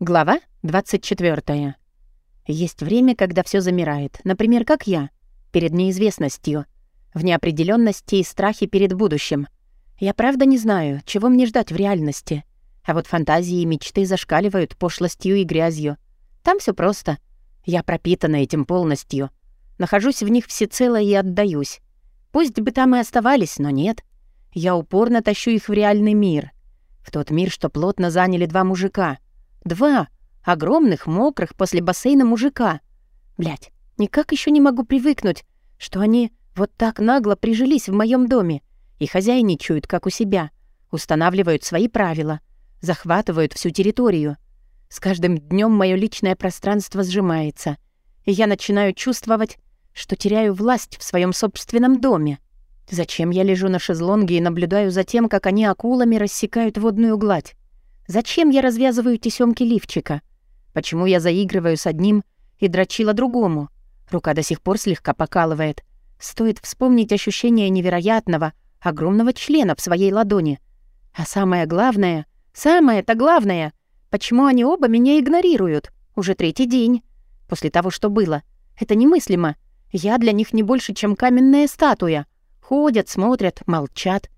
Глава 24. Есть время, когда все замирает. Например, как я, перед неизвестностью, в неопределенности и страхе перед будущим. Я правда не знаю, чего мне ждать в реальности. А вот фантазии и мечты зашкаливают пошлостью и грязью. Там все просто. Я пропитана этим полностью. Нахожусь в них всецело и отдаюсь. Пусть бы там и оставались, но нет. Я упорно тащу их в реальный мир. В тот мир, что плотно заняли два мужика — Два огромных, мокрых после бассейна мужика. Блять, никак еще не могу привыкнуть, что они вот так нагло прижились в моем доме и хозяйничают, как у себя, устанавливают свои правила, захватывают всю территорию. С каждым днем мое личное пространство сжимается, и я начинаю чувствовать, что теряю власть в своем собственном доме. Зачем я лежу на шезлонге и наблюдаю за тем, как они акулами рассекают водную гладь? Зачем я развязываю тесёмки лифчика? Почему я заигрываю с одним и дрочила другому? Рука до сих пор слегка покалывает. Стоит вспомнить ощущение невероятного, огромного члена в своей ладони. А самое главное, самое-то главное, почему они оба меня игнорируют? Уже третий день. После того, что было. Это немыслимо. Я для них не больше, чем каменная статуя. Ходят, смотрят, молчат.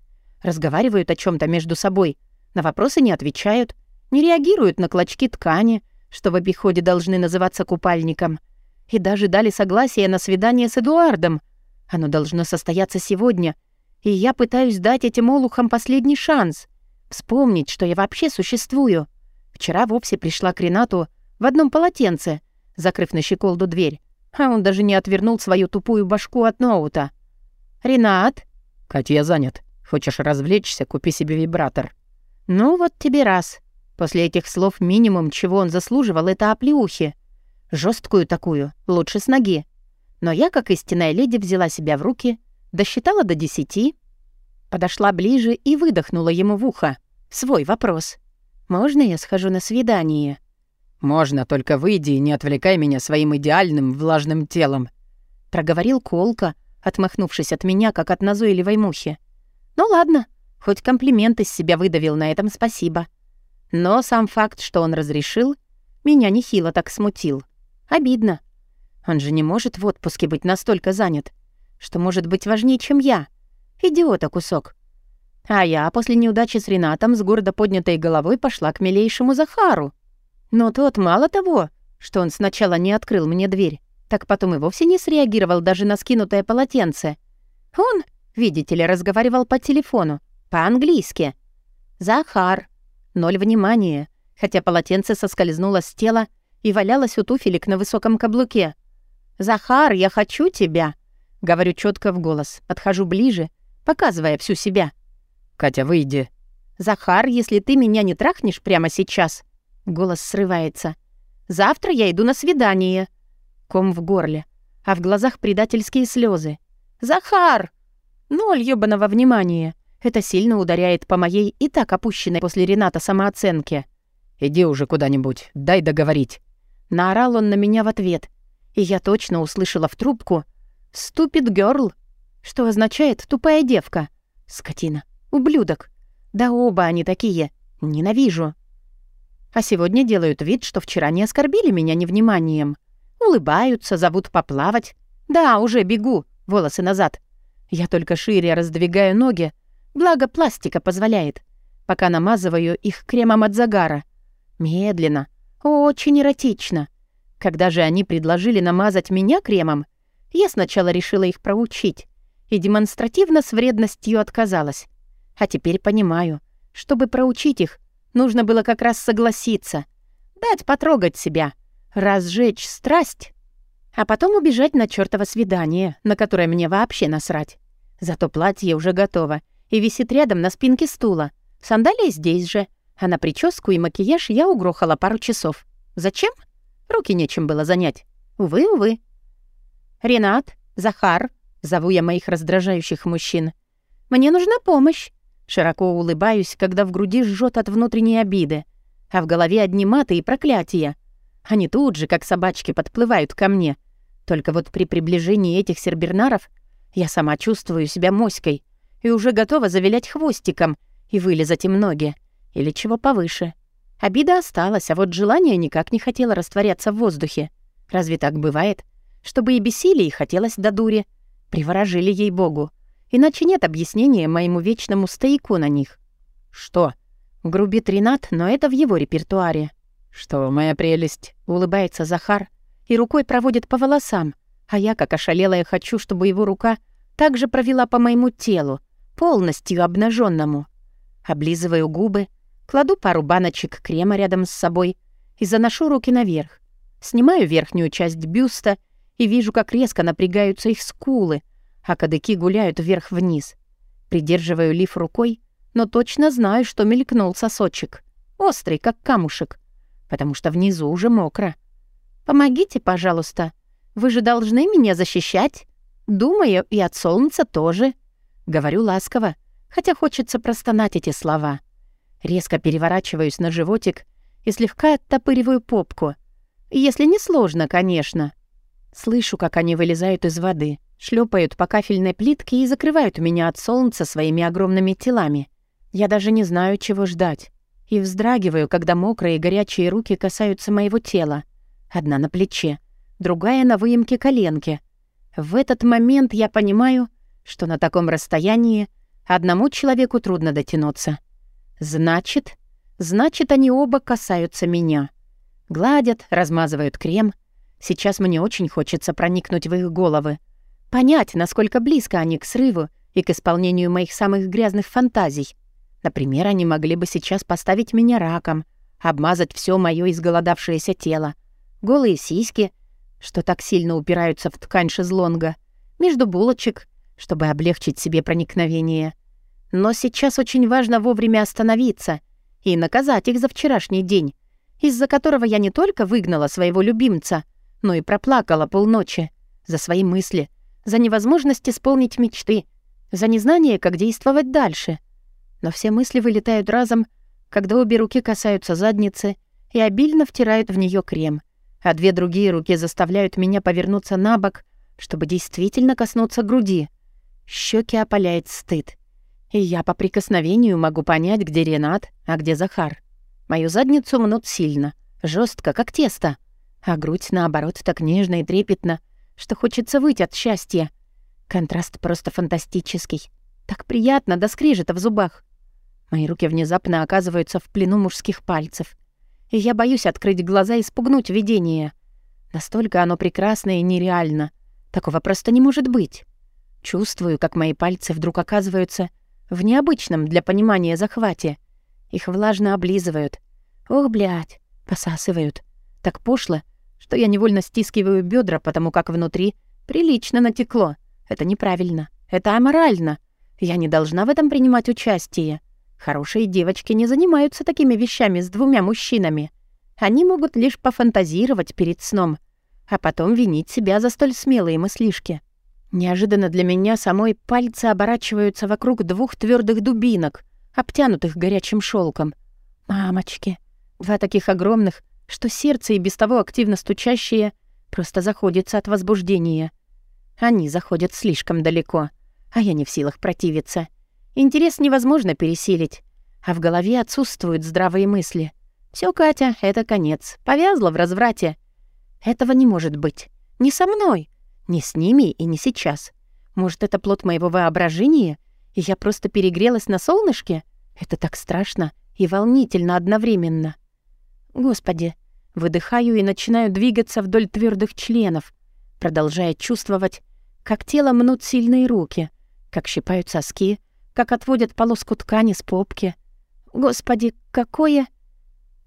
Разговаривают о чем то между собой — на вопросы не отвечают, не реагируют на клочки ткани, что в обиходе должны называться купальником, и даже дали согласие на свидание с Эдуардом. Оно должно состояться сегодня, и я пытаюсь дать этим олухам последний шанс. Вспомнить, что я вообще существую. Вчера вовсе пришла к Ренату в одном полотенце, закрыв на щеколду дверь, а он даже не отвернул свою тупую башку от ноута. «Ренат?» «Катя, я занят. Хочешь развлечься, купи себе вибратор». «Ну вот тебе раз». После этих слов минимум, чего он заслуживал, это оплеухи. Жесткую такую, лучше с ноги. Но я, как истинная леди, взяла себя в руки, досчитала до десяти, подошла ближе и выдохнула ему в ухо. Свой вопрос. «Можно я схожу на свидание?» «Можно, только выйди и не отвлекай меня своим идеальным влажным телом», — проговорил Колка, отмахнувшись от меня, как от назойливой мухи. «Ну ладно, Хоть комплимент из себя выдавил, на этом спасибо. Но сам факт, что он разрешил, меня нехило так смутил. Обидно. Он же не может в отпуске быть настолько занят, что может быть важнее, чем я. Идиота кусок. А я после неудачи с Ренатом с гордо поднятой головой пошла к милейшему Захару. Но тот мало того, что он сначала не открыл мне дверь, так потом и вовсе не среагировал даже на скинутое полотенце. Он, видите ли, разговаривал по телефону, по-английски. Захар. Ноль внимания, хотя полотенце соскользнуло с тела и валялось у туфелек на высоком каблуке. «Захар, я хочу тебя!» Говорю четко в голос, подхожу ближе, показывая всю себя. «Катя, выйди!» «Захар, если ты меня не трахнешь прямо сейчас...» Голос срывается. «Завтра я иду на свидание!» Ком в горле, а в глазах предательские слезы. «Захар!» Ноль ёбаного внимания. Это сильно ударяет по моей и так опущенной после Рената самооценке. «Иди уже куда-нибудь, дай договорить». Наорал он на меня в ответ. И я точно услышала в трубку «Ступид гёрл», что означает «тупая девка». Скотина. Ублюдок. Да оба они такие. Ненавижу. А сегодня делают вид, что вчера не оскорбили меня невниманием. Улыбаются, зовут поплавать. Да, уже бегу, волосы назад. Я только шире раздвигаю ноги, Благо, пластика позволяет, пока намазываю их кремом от загара. Медленно, очень эротично. Когда же они предложили намазать меня кремом, я сначала решила их проучить и демонстративно с вредностью отказалась. А теперь понимаю, чтобы проучить их, нужно было как раз согласиться, дать потрогать себя, разжечь страсть, а потом убежать на чёртово свидание, на которое мне вообще насрать. Зато платье уже готово, и висит рядом на спинке стула. Сандалии здесь же, а на прическу и макияж я угрохала пару часов. Зачем? Руки нечем было занять. Увы, увы. «Ренат, Захар», — зову я моих раздражающих мужчин. «Мне нужна помощь». Широко улыбаюсь, когда в груди жжет от внутренней обиды, а в голове одни маты и проклятия. Они тут же, как собачки, подплывают ко мне. Только вот при приближении этих сербернаров я сама чувствую себя моськой, и уже готова завилять хвостиком и вылезать им ноги. Или чего повыше. Обида осталась, а вот желание никак не хотело растворяться в воздухе. Разве так бывает? Чтобы и бесили, и хотелось до дури. Приворожили ей богу. Иначе нет объяснения моему вечному стояку на них. «Что?» Грубит Ренат, но это в его репертуаре. «Что, моя прелесть?» Улыбается Захар и рукой проводит по волосам, а я, как ошалелая, хочу, чтобы его рука также провела по моему телу, полностью обнаженному. Облизываю губы, кладу пару баночек крема рядом с собой и заношу руки наверх. Снимаю верхнюю часть бюста и вижу, как резко напрягаются их скулы, а кадыки гуляют вверх-вниз. Придерживаю лиф рукой, но точно знаю, что мелькнул сосочек. Острый, как камушек, потому что внизу уже мокро. «Помогите, пожалуйста. Вы же должны меня защищать. Думаю, и от солнца тоже». Говорю ласково, хотя хочется простонать эти слова. Резко переворачиваюсь на животик и слегка оттопыриваю попку. Если не сложно, конечно. Слышу, как они вылезают из воды, шлепают по кафельной плитке и закрывают меня от солнца своими огромными телами. Я даже не знаю, чего ждать. И вздрагиваю, когда мокрые горячие руки касаются моего тела. Одна на плече, другая на выемке коленки. В этот момент я понимаю, что на таком расстоянии одному человеку трудно дотянуться. Значит, значит, они оба касаются меня. Гладят, размазывают крем. Сейчас мне очень хочется проникнуть в их головы. Понять, насколько близко они к срыву и к исполнению моих самых грязных фантазий. Например, они могли бы сейчас поставить меня раком, обмазать все мое изголодавшееся тело, голые сиськи, что так сильно упираются в ткань шезлонга, между булочек, чтобы облегчить себе проникновение. Но сейчас очень важно вовремя остановиться и наказать их за вчерашний день, из-за которого я не только выгнала своего любимца, но и проплакала полночи за свои мысли, за невозможность исполнить мечты, за незнание, как действовать дальше. Но все мысли вылетают разом, когда обе руки касаются задницы и обильно втирают в нее крем, а две другие руки заставляют меня повернуться на бок, чтобы действительно коснуться груди. Щеки опаляет стыд. И я по прикосновению могу понять, где Ренат, а где Захар. Мою задницу мнут сильно, жестко, как тесто, а грудь, наоборот, так нежно и трепетно, что хочется выйти от счастья. Контраст просто фантастический. Так приятно, до скрежета в зубах. Мои руки внезапно оказываются в плену мужских пальцев. И я боюсь открыть глаза и спугнуть видение. Настолько оно прекрасно и нереально. Такого просто не может быть. Чувствую, как мои пальцы вдруг оказываются в необычном для понимания захвате. Их влажно облизывают. Ох, блядь, посасывают. Так пошло, что я невольно стискиваю бедра, потому как внутри прилично натекло. Это неправильно. Это аморально. Я не должна в этом принимать участие. Хорошие девочки не занимаются такими вещами с двумя мужчинами. Они могут лишь пофантазировать перед сном, а потом винить себя за столь смелые мыслишки. Неожиданно для меня самой пальцы оборачиваются вокруг двух твердых дубинок, обтянутых горячим шелком. Мамочки, два таких огромных, что сердце и без того активно стучащее просто заходится от возбуждения. Они заходят слишком далеко, а я не в силах противиться. Интерес невозможно пересилить, а в голове отсутствуют здравые мысли. Все, Катя, это конец. Повязла в разврате. Этого не может быть. Не со мной. Не с ними и не сейчас. Может, это плод моего воображения, и я просто перегрелась на солнышке? Это так страшно и волнительно одновременно. Господи, выдыхаю и начинаю двигаться вдоль твердых членов, продолжая чувствовать, как тело мнут сильные руки, как щипают соски, как отводят полоску ткани с попки. Господи, какое...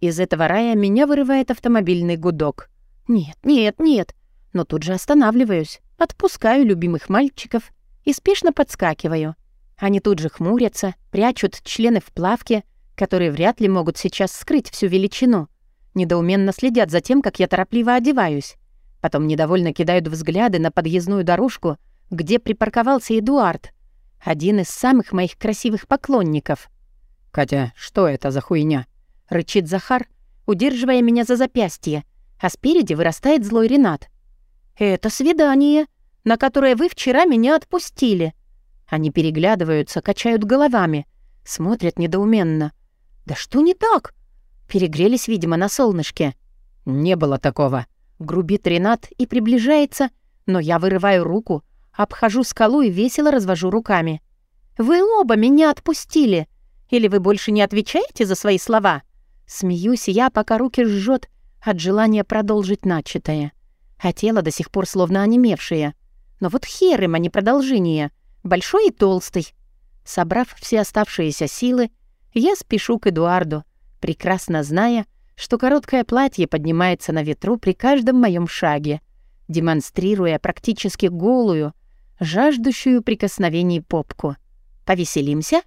Из этого рая меня вырывает автомобильный гудок. Нет, нет, нет но тут же останавливаюсь, отпускаю любимых мальчиков и спешно подскакиваю. Они тут же хмурятся, прячут члены в плавке, которые вряд ли могут сейчас скрыть всю величину. Недоуменно следят за тем, как я торопливо одеваюсь. Потом недовольно кидают взгляды на подъездную дорожку, где припарковался Эдуард, один из самых моих красивых поклонников. «Катя, что это за хуйня?» — рычит Захар, удерживая меня за запястье, а спереди вырастает злой Ренат. «Это свидание, на которое вы вчера меня отпустили». Они переглядываются, качают головами, смотрят недоуменно. «Да что не так? Перегрелись, видимо, на солнышке. «Не было такого». Грубит Ренат и приближается, но я вырываю руку, обхожу скалу и весело развожу руками. «Вы оба меня отпустили! Или вы больше не отвечаете за свои слова?» Смеюсь я, пока руки жжет от желания продолжить начатое. А тело до сих пор словно онемевшее. Но вот хер им, а не продолжение. Большой и толстый. Собрав все оставшиеся силы, я спешу к Эдуарду, прекрасно зная, что короткое платье поднимается на ветру при каждом моем шаге, демонстрируя практически голую, жаждущую прикосновений попку. «Повеселимся?»